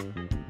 Mm-hmm.